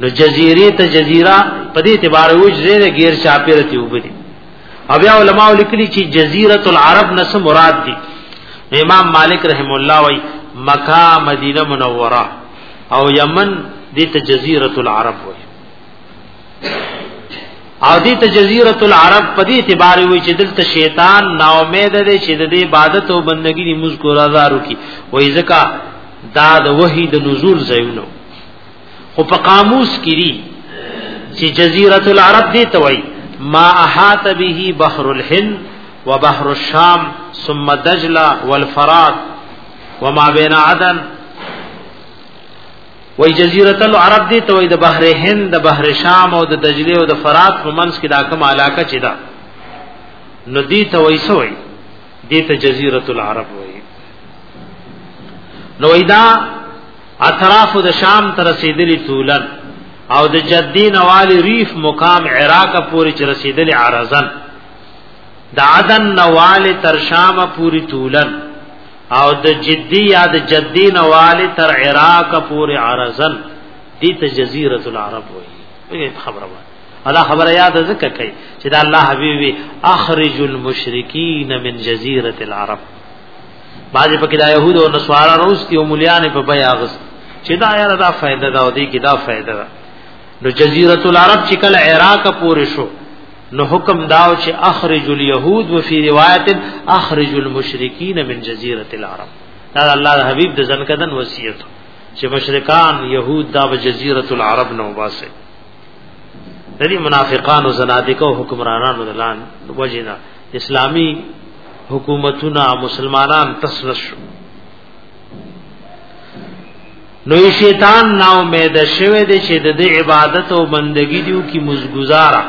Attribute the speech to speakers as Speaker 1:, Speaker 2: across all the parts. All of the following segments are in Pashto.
Speaker 1: نو جزیره ته جزیره په دې اعتبار وجه ده غیر شاپیره ته وبدي او بیا علماء لیکلي چې جزیره العرب نس مراد دي امام مالک رحم الله وای مکه مدینه منوره او یمن دې ته جزیره العرب وای او دې ته جزیره العرب په دې اعتبار وی چې دلته شیطان نا امید دی چې د عبادت او بندګی مذکور ازارو کی وای ځکه دا د وحی د نزول ځایونو خو په قاموس کې دي چې جزیره العرب دي توي ما احاط به بحر الهند وبحر الشام ثم دجله والفرات وما بين عدن وای جزیره العرب دي توي د بحر هند د بحر شام او د دجله او د فرات په منځ کې دا کوم علاقه چې ده نو دي توي سوې دې ته جزیره العرب وایي نو ایدا اطراف د شام تر رسیدلی تولن او د جدی نوالی ریف مقام عراق پوری چ رسیدلی عرزن د عدن نوالی تر شام پوری تولن او د جدی یا د جدی نوالی تر عراق پوری عرزن دې ته جزیره العرب وایي خبره ادا خبره یاد ذکر کړي چې دا الله حبيبي اخرج المشرکین من جزيره العرب بعض پکې دا يهود او نصارا روستي او مليان په بیا غس چې دا یاره دا فائدہ دا او دې کې دا فائدہ دا نو جزيره العرب چې کله عراق پورې شو نو حکم داو چې اخرج اليهود وفي روایت اخرج المشرکین من جزيره العرب دا الله حبيب د ځنکدن وصیت چې مشرکان يهود دا په جزيره العرب نو باسه د دې منافقانو زنادقو حکمرانانو دلان وجینا اسلامی حکومتونه مسلمانان تسلس شو نو شیطان نا امید شوه د چې د عبادت او بندگی دیو کی مزګزارا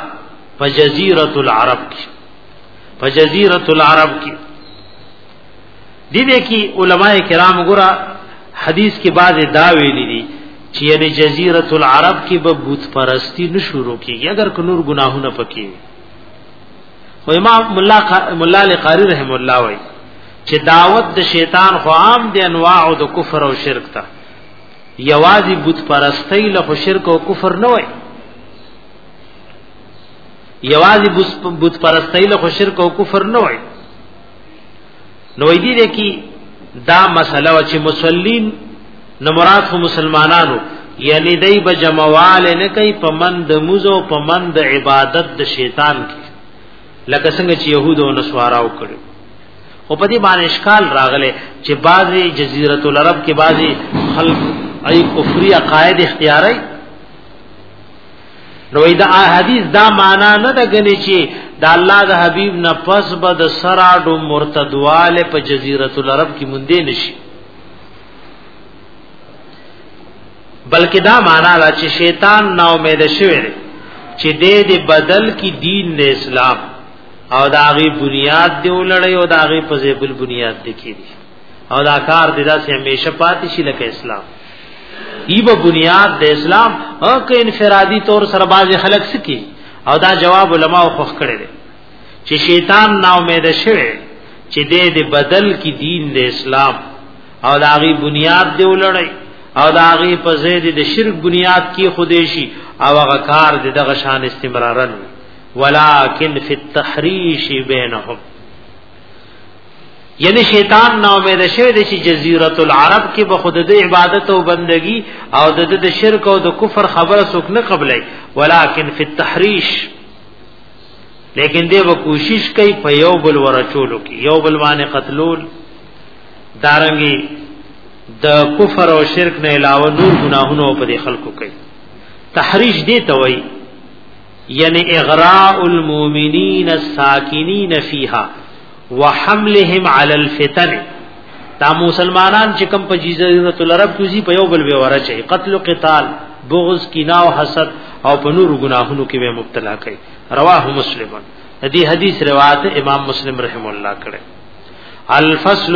Speaker 1: په جزیره العرب کې په جزیره العرب کې دي دې کې علما کرام ګره حدیث کې بعض دا ویلي دي چې یعنی جزیره العرب کې به بت پرستی نه شروع کیږي اگر کو نور ګناهونه پکې و امام مولا مولا لقاری رحم الله وای چې دعوت د شیطان خو عام دی انواع د کفر او شرک ته یوازې بت پرستی له شرک او کفر نه وای یوازې بت پرستی له شرک او کفر نه وای نو دې دې کې دا مسله و چې مسلمانین نو مراد خو مسلمانانو یعنی دای به جمعوال نه کوي په من د موزو په من د عبادت د شیطان کې لکه څنګه چې يهودو او نصاراو کړو او په دې باندې اشکال راغله چې بعضي جزیره العرب کې بعضي خلق ای کفری عقاید اختیارای نو دا حدیث دا معنا نه ده غني چې د الله د حبیب نه پس به د سراډو مرتدواله په جزیره العرب کې مونږ نشي بلکې دا معنا لا چې شیطان نا امید شوی چې دې دې بدل کی دین نه اسلام او دا غي بنیاد دی ولړی او دا غي په زیبل بنیاد دی کېږي او دا کار د داسې همیشه پاتې شي لکه اسلام ایبه بنیاد د اسلام او که انفرادي طور سره باز خلک سکی او دا جواب علما خو کړی دی چې شیطان نا امید شوه چې دې د بدل کی دین د اسلام او دا غي بنیاد دی ولړی او دا غي په زید د شرک بنیاد کی خودیشی او هغه کار د دغه شان استمرارن ولکن فی التحریش بینهم یعنی شیطان نا امید شوی دی چې جزیرۃ العرب کې به خود د عبادت او بندگی او د د شرک او د کفر خبره څوک نه قبلای ولکن فی التحریش لیکن دی به کوشش کوي په یو بل ورچولو کې یو بل باندې قتلول دارنګي د دا کفر او شرک نه علاوه نور ګناهونه په دې خلکو کوي تحریش دی ته وایي یعنی اغراء المؤمنین الساکنین فیها وحملهم علی الفتن دا مسلمانان چې کوم په جزیره العرب کې زی په یو بل به ورچي قتل او قتال بغض کینا او حسد او په نور ګناهونو کې به مبتلا کړي رواه مسلمون دې حدیث روایت امام مسلم رحم الله کړه الفصل